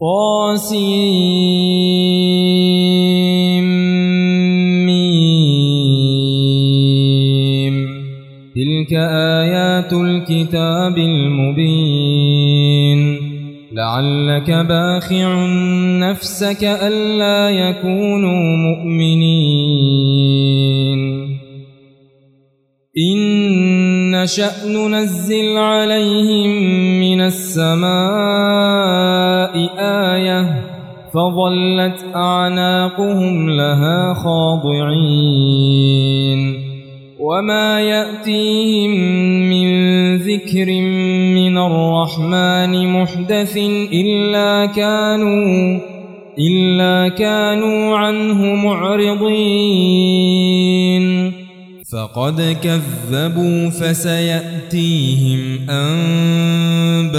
طاسيم. تلك آيات الكتاب المبين. لعلك باخع نفسك ألا يكونوا مؤمنين. إن نشأ ننزل عليهم من السماء آية فظلت أعناقهم لها خاضعين وما يأتيهم من ذكر من الرحمن محدث إلا كانوا إلا كانوا عنه معرضين فقد كذبوا فسيأتيهم أنباء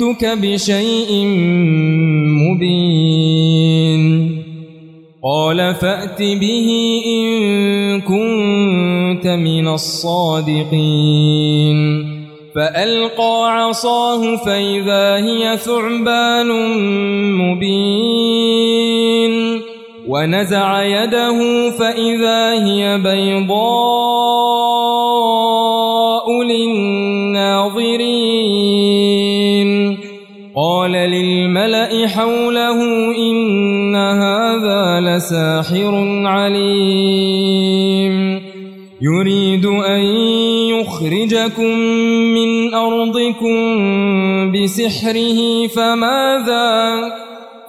جئتك بشيء مبين. قال فأت به إن كنت من الصادقين. فألقى عصاه فإذا هي ثعبان مبين. ونزع يده فإذا هي بيضاء لساحر عليم. يريد أن يخرجكم من أرضكم بسحره فماذا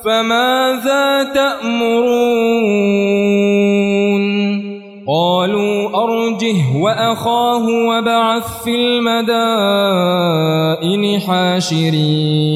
فماذا تأمرون؟ قالوا أرجه وأخاه وبعث في المدائن حاشرين.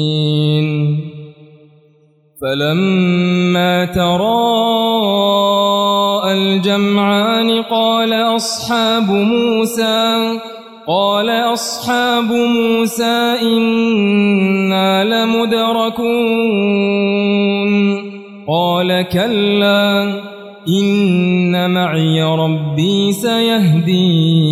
فلما تراءى الجمعان قال أصحاب موسى قال أصحاب موسى إنا لمدركون. قال كلا إن معي ربي سيهدين.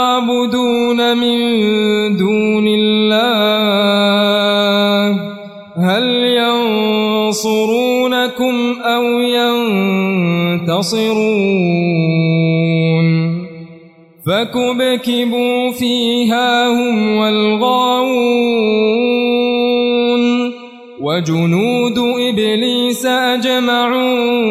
تعبدون من دون الله هل ينصرونكم أو ينتصرون فكبكبوا فيها هم والغاوون وجنود إبليس أجمعون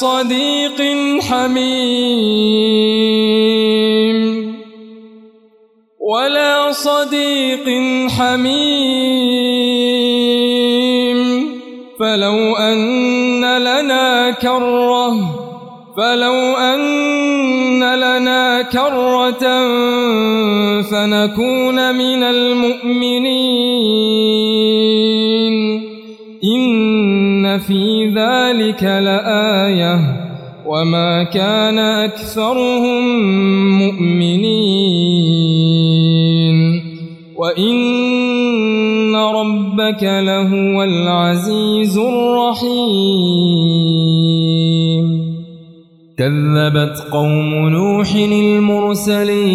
صديق حميم. ولا صديق حميم. فلو أن لنا كرة فلو أن لنا كرة فنكون من المؤمنين. في ذلك لآية. وما كان أكثرهم مؤمنين. وإن ربك لهو العزيز الرحيم. كذبت قوم نوح المرسلين.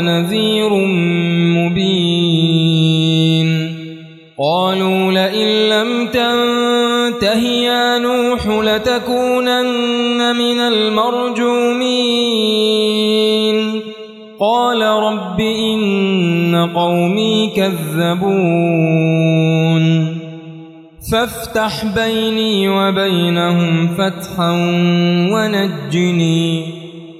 نذير مبين. قالوا لئن لم تنته يا نوح لتكونن من المرجومين. قال رب إن قومي كذبون. فافتح بيني وبينهم فتحا ونجني.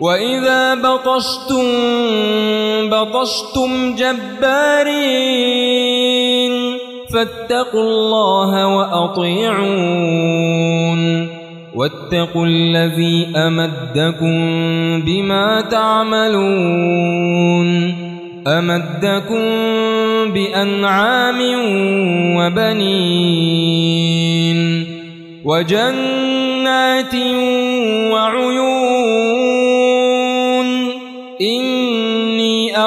وإذا بطشتم بطشتم جبارين فاتقوا الله وأطيعون. واتقوا الذي أمدكم بما تعملون. أمدكم بأنعام وبنين. وجنات وعيون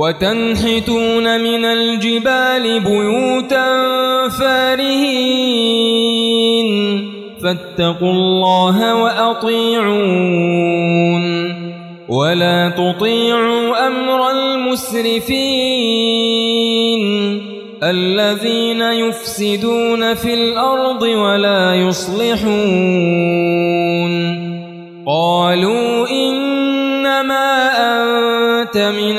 وتنحتون من الجبال بيوتا فارهين فاتقوا الله وأطيعون ولا تطيعوا أمر المسرفين الذين يفسدون في الأرض ولا يصلحون قالوا إنما أنت من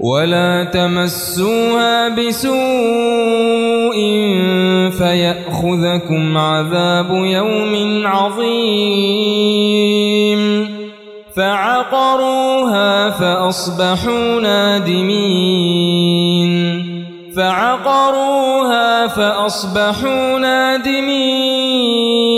ولا تمسوها بسوء فيأخذكم عذاب يوم عظيم. فعقروها فأصبحوا نادمين. فعقروها فأصبحوا نادمين.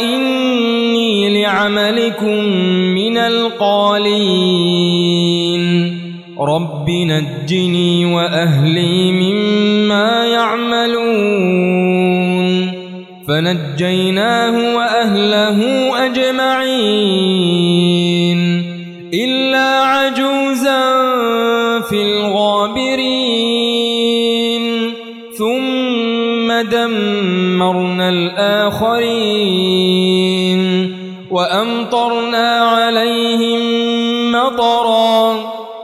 إني لعملكم من القالين. رب نجني وأهلي مما يعملون. فنجيناه وأهله أجمعين. إلا عجوزا في الغابرين. ثم دمرنا الآخرين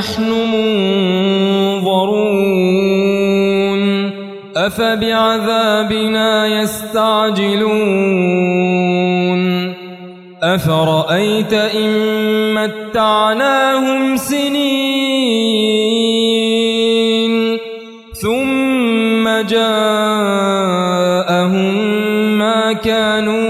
نحن منظرون. أفبعذابنا يستعجلون. أفرأيت إن متعناهم سنين ثم جاءهم ما كانوا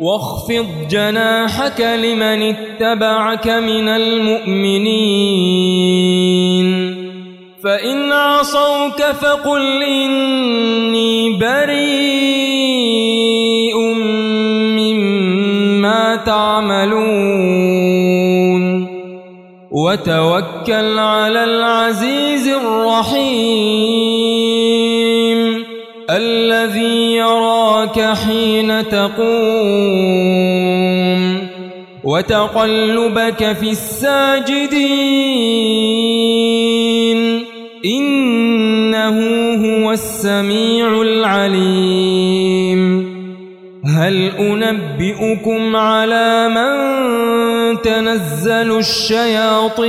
واخفض جناحك لمن اتبعك من المؤمنين. فإن عصوك فقل إني بريء مما تعملون. وتوكل على العزيز الرحيم. يراك حين تقوم وتقلبك في الساجدين إنه هو السميع العليم هل أنبئكم على من تنزل الشياطين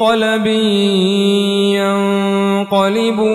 منقلب ينقلبون